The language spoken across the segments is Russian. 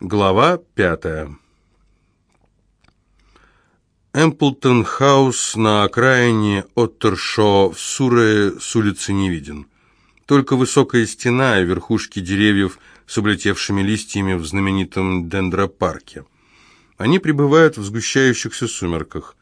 Глава пятая. Эмплтон Хаус на окраине Оттершо в Сурее с улицы не виден. Только высокая стена и верхушки деревьев с облетевшими листьями в знаменитом дендропарке. Они пребывают в сгущающихся сумерках.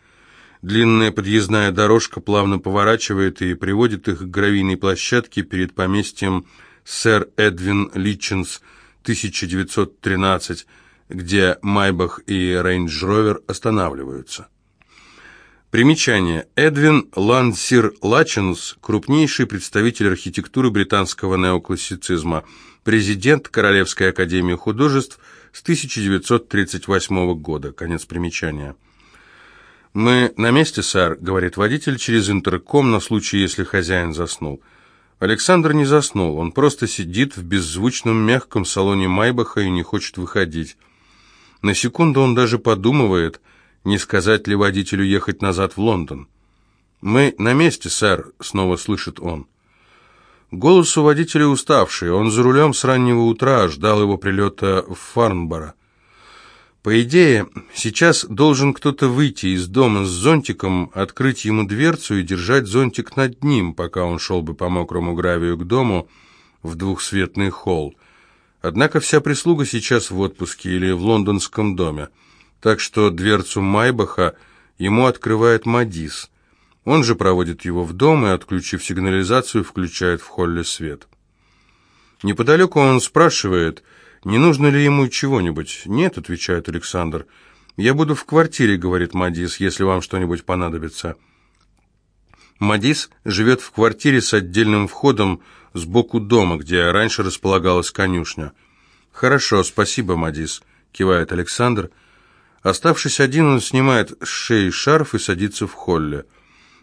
Длинная подъездная дорожка плавно поворачивает и приводит их к гравийной площадке перед поместьем сэр Эдвин Литченс – 1913, где Майбах и Рейндж-Ровер останавливаются. Примечание. Эдвин Лансир Лаченс, крупнейший представитель архитектуры британского неоклассицизма, президент Королевской академии художеств с 1938 года. Конец примечания. «Мы на месте, сэр», — говорит водитель через интерком на случай, если хозяин заснул. Александр не заснул, он просто сидит в беззвучном мягком салоне Майбаха и не хочет выходить. На секунду он даже подумывает, не сказать ли водителю ехать назад в Лондон. «Мы на месте, сэр», — снова слышит он. Голос у водителя уставший, он за рулем с раннего утра ждал его прилета в Фарнборо. По идее, сейчас должен кто-то выйти из дома с зонтиком, открыть ему дверцу и держать зонтик над ним, пока он шел бы по мокрому гравию к дому в двухсветный холл. Однако вся прислуга сейчас в отпуске или в лондонском доме, так что дверцу Майбаха ему открывает Мадис. Он же проводит его в дом и, отключив сигнализацию, включает в холле свет. Неподалеку он спрашивает – «Не нужно ли ему чего-нибудь?» «Нет», — отвечает Александр. «Я буду в квартире», — говорит Мадис, «если вам что-нибудь понадобится». Мадис живет в квартире с отдельным входом сбоку дома, где раньше располагалась конюшня. «Хорошо, спасибо, Мадис», — кивает Александр. Оставшись один, он снимает с шеи шарф и садится в холле.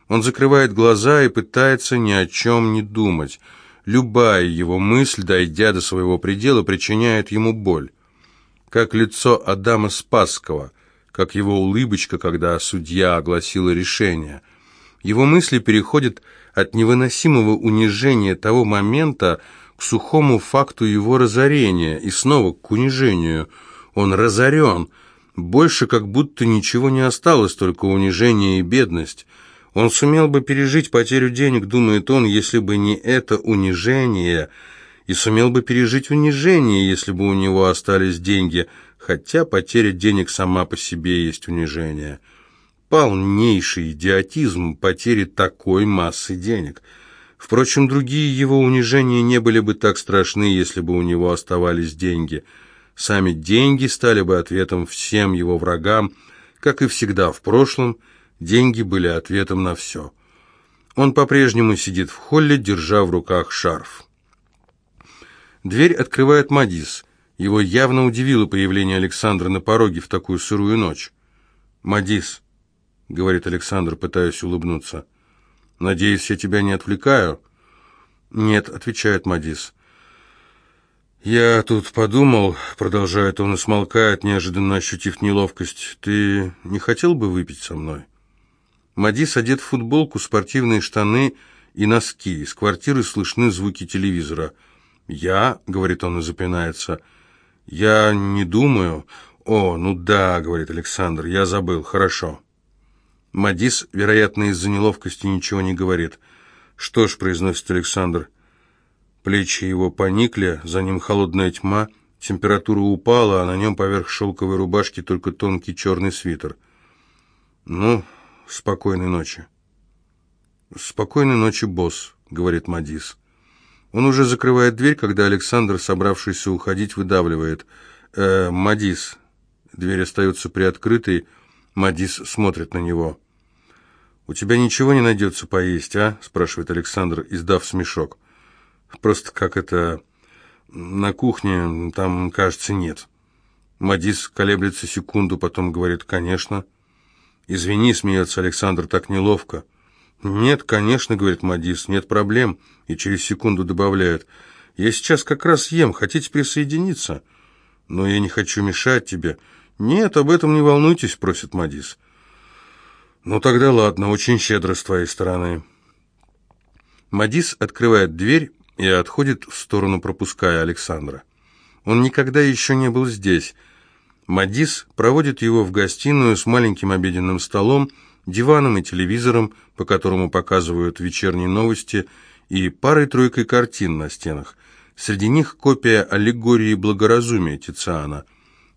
Он закрывает глаза и пытается ни о чем не думать — Любая его мысль, дойдя до своего предела, причиняет ему боль. Как лицо Адама Спасского, как его улыбочка, когда судья огласила решение. Его мысли переходят от невыносимого унижения того момента к сухому факту его разорения и снова к унижению. Он разорен. Больше как будто ничего не осталось, только унижение и бедность. Он сумел бы пережить потерю денег, думает он, если бы не это унижение, и сумел бы пережить унижение, если бы у него остались деньги, хотя потеря денег сама по себе есть унижение. Полнейший идиотизм потери такой массы денег. Впрочем, другие его унижения не были бы так страшны, если бы у него оставались деньги. Сами деньги стали бы ответом всем его врагам, как и всегда в прошлом – Деньги были ответом на все. Он по-прежнему сидит в холле, держа в руках шарф. Дверь открывает Мадис. Его явно удивило появление Александра на пороге в такую сырую ночь. «Мадис», — говорит Александр, пытаясь улыбнуться, — «надеюсь, я тебя не отвлекаю?» «Нет», — отвечает Мадис. «Я тут подумал», — продолжает он и смолкает, неожиданно ощутив неловкость, «ты не хотел бы выпить со мной?» Мадис одет в футболку, спортивные штаны и носки. Из квартиры слышны звуки телевизора. «Я», — говорит он и запинается, — «я не думаю». «О, ну да», — говорит Александр, — «я забыл, хорошо». Мадис, вероятно, из-за неловкости ничего не говорит. «Что ж», — произносит Александр, — плечи его поникли, за ним холодная тьма, температура упала, а на нем поверх шелковой рубашки только тонкий черный свитер. «Ну, «Спокойной ночи». «Спокойной ночи, босс», — говорит Мадис. Он уже закрывает дверь, когда Александр, собравшийся уходить, выдавливает. «Э, Мадис». Дверь остается приоткрытой. Мадис смотрит на него. «У тебя ничего не найдется поесть, а?» — спрашивает Александр, издав смешок. «Просто как это... На кухне там, кажется, нет». Мадис колеблется секунду, потом говорит «конечно». «Извини», — смеется Александр, — «так неловко». «Нет, конечно», — говорит Мадис, — «нет проблем». И через секунду добавляет, «Я сейчас как раз ем, хотите присоединиться?» «Но я не хочу мешать тебе». «Нет, об этом не волнуйтесь», — просит Мадис. «Ну тогда ладно, очень щедро с твоей стороны». Мадис открывает дверь и отходит в сторону, пропуская Александра. Он никогда еще не был здесь. Мадис проводит его в гостиную с маленьким обеденным столом, диваном и телевизором, по которому показывают вечерние новости, и парой-тройкой картин на стенах. Среди них копия аллегории благоразумия Тициана.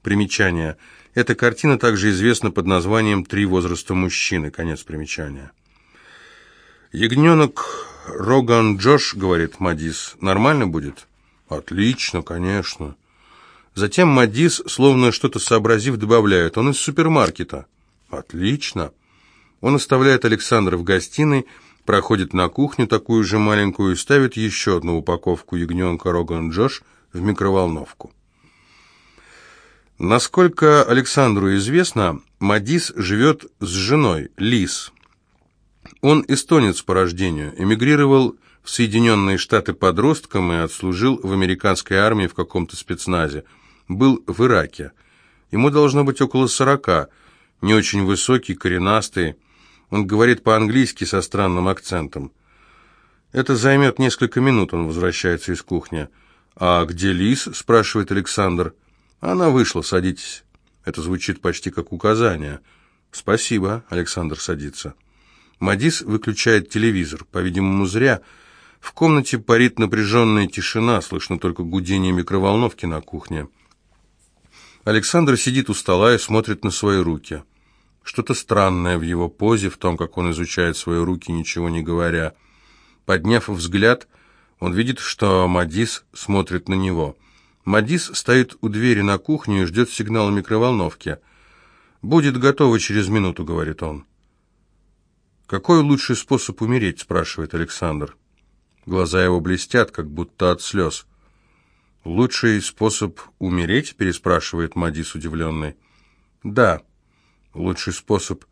Примечание. Эта картина также известна под названием «Три возраста мужчины». Конец примечания. «Ягненок Роган Джош, — говорит Мадис, — нормально будет?» «Отлично, конечно». Затем Мадис, словно что-то сообразив, добавляет, «Он из супермаркета». «Отлично». Он оставляет Александра в гостиной, проходит на кухню, такую же маленькую, и ставит еще одну упаковку ягненка Роган Джош в микроволновку. Насколько Александру известно, Мадис живет с женой, Лис. Он эстонец по рождению, эмигрировал в Соединенные Штаты подростком и отслужил в американской армии в каком-то спецназе. Был в Ираке. Ему должно быть около сорока, не очень высокий, коренастый, он говорит по-английски со странным акцентом. Это займет несколько минут, он возвращается из кухни. «А где Лис?» – спрашивает Александр. «Она вышла, садитесь». Это звучит почти как указание. «Спасибо», – Александр садится. Мадис выключает телевизор, по-видимому, зря. В комнате парит напряженная тишина, слышно только гудение микроволновки на кухне. Александр сидит у стола и смотрит на свои руки. Что-то странное в его позе, в том, как он изучает свои руки, ничего не говоря. Подняв взгляд, он видит, что Мадис смотрит на него. Мадис стоит у двери на кухню и ждет сигнала микроволновки. «Будет готово через минуту», — говорит он. «Какой лучший способ умереть?» — спрашивает Александр. Глаза его блестят, как будто от слез. «Лучший способ умереть?» — переспрашивает Мадис удивленный. «Да». Лучший способ...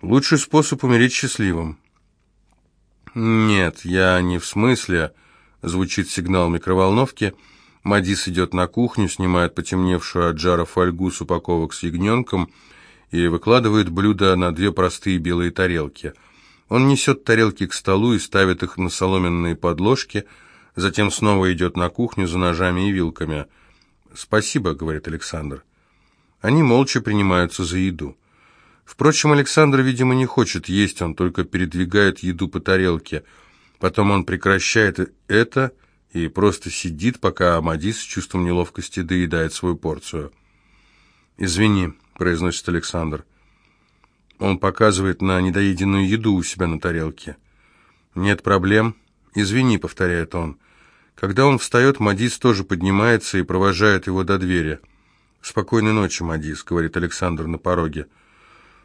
Лучший способ умереть счастливым. Нет, я не в смысле... Звучит сигнал микроволновки. Мадис идет на кухню, снимает потемневшую от жара фольгу с упаковок с ягненком и выкладывает блюдо на две простые белые тарелки. Он несет тарелки к столу и ставит их на соломенные подложки, затем снова идет на кухню за ножами и вилками. «Спасибо», — говорит Александр. Они молча принимаются за еду. Впрочем, Александр, видимо, не хочет есть, он только передвигает еду по тарелке. Потом он прекращает это и просто сидит, пока Амадис с чувством неловкости доедает свою порцию. «Извини», — произносит Александр. Он показывает на недоеденную еду у себя на тарелке. «Нет проблем. Извини», — повторяет он. Когда он встает, Мадис тоже поднимается и провожает его до двери. «Спокойной ночи, Мадис», — говорит Александр на пороге.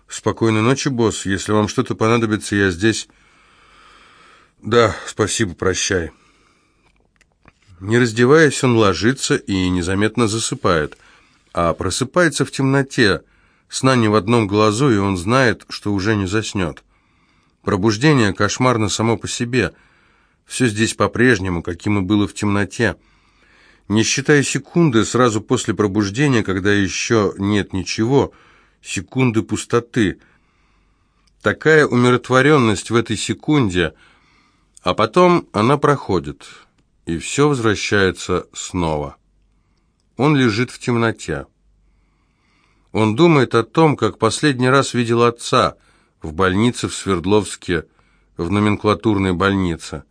«Спокойной ночи, босс. Если вам что-то понадобится, я здесь...» «Да, спасибо, прощай». Не раздеваясь, он ложится и незаметно засыпает, а просыпается в темноте, сна не в одном глазу, и он знает, что уже не заснет. Пробуждение кошмарно само по себе. Все здесь по-прежнему, каким и было в темноте. Не считая секунды, сразу после пробуждения, когда еще нет ничего — секунды пустоты. Такая умиротворенность в этой секунде, а потом она проходит, и все возвращается снова. Он лежит в темноте. Он думает о том, как последний раз видел отца в больнице в Свердловске, в номенклатурной больнице.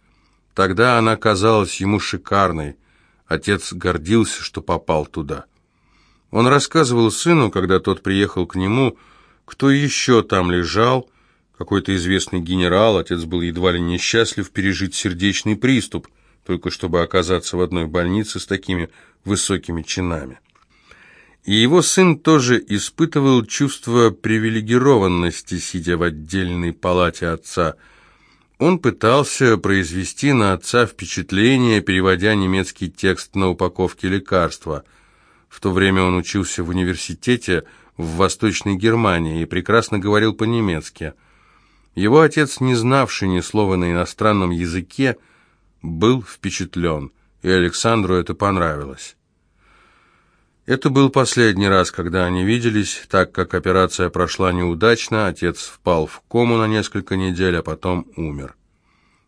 Тогда она казалась ему шикарной. Отец гордился, что попал туда. Он рассказывал сыну, когда тот приехал к нему, кто еще там лежал, какой-то известный генерал, отец был едва ли несчастлив пережить сердечный приступ, только чтобы оказаться в одной больнице с такими высокими чинами. И его сын тоже испытывал чувство привилегированности, сидя в отдельной палате отца. Он пытался произвести на отца впечатление, переводя немецкий текст на упаковке лекарства – в то время он учился в университете в Восточной Германии и прекрасно говорил по-немецки. Его отец, не знавший ни слова на иностранном языке, был впечатлен, и Александру это понравилось. Это был последний раз, когда они виделись, так как операция прошла неудачно, отец впал в кому на несколько недель, а потом умер.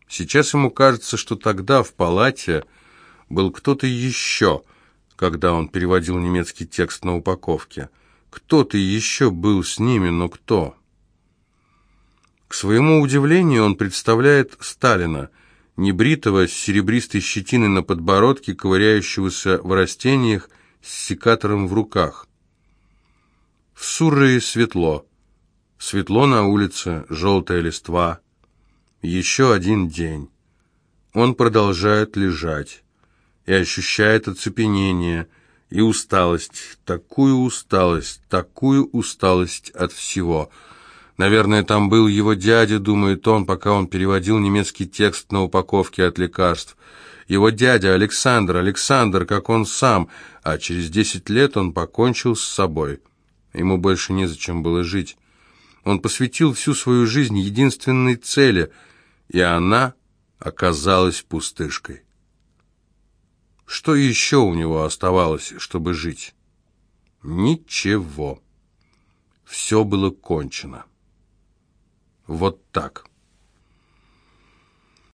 Сейчас ему кажется, что тогда в палате был кто-то еще – когда он переводил немецкий текст на упаковке. Кто-то еще был с ними, но кто? К своему удивлению он представляет Сталина, небритого, с серебристой щетиной на подбородке, ковыряющегося в растениях с секатором в руках. В Суррее светло. Светло на улице, желтая листва. Еще один день. Он продолжает лежать и ощущает оцепенение и усталость, такую усталость, такую усталость от всего. Наверное, там был его дядя, думает он, пока он переводил немецкий текст на упаковке от лекарств. Его дядя Александр, Александр, как он сам, а через десять лет он покончил с собой. Ему больше незачем было жить. Он посвятил всю свою жизнь единственной цели, и она оказалась пустышкой. Что еще у него оставалось, чтобы жить? Ничего. Все было кончено. Вот так.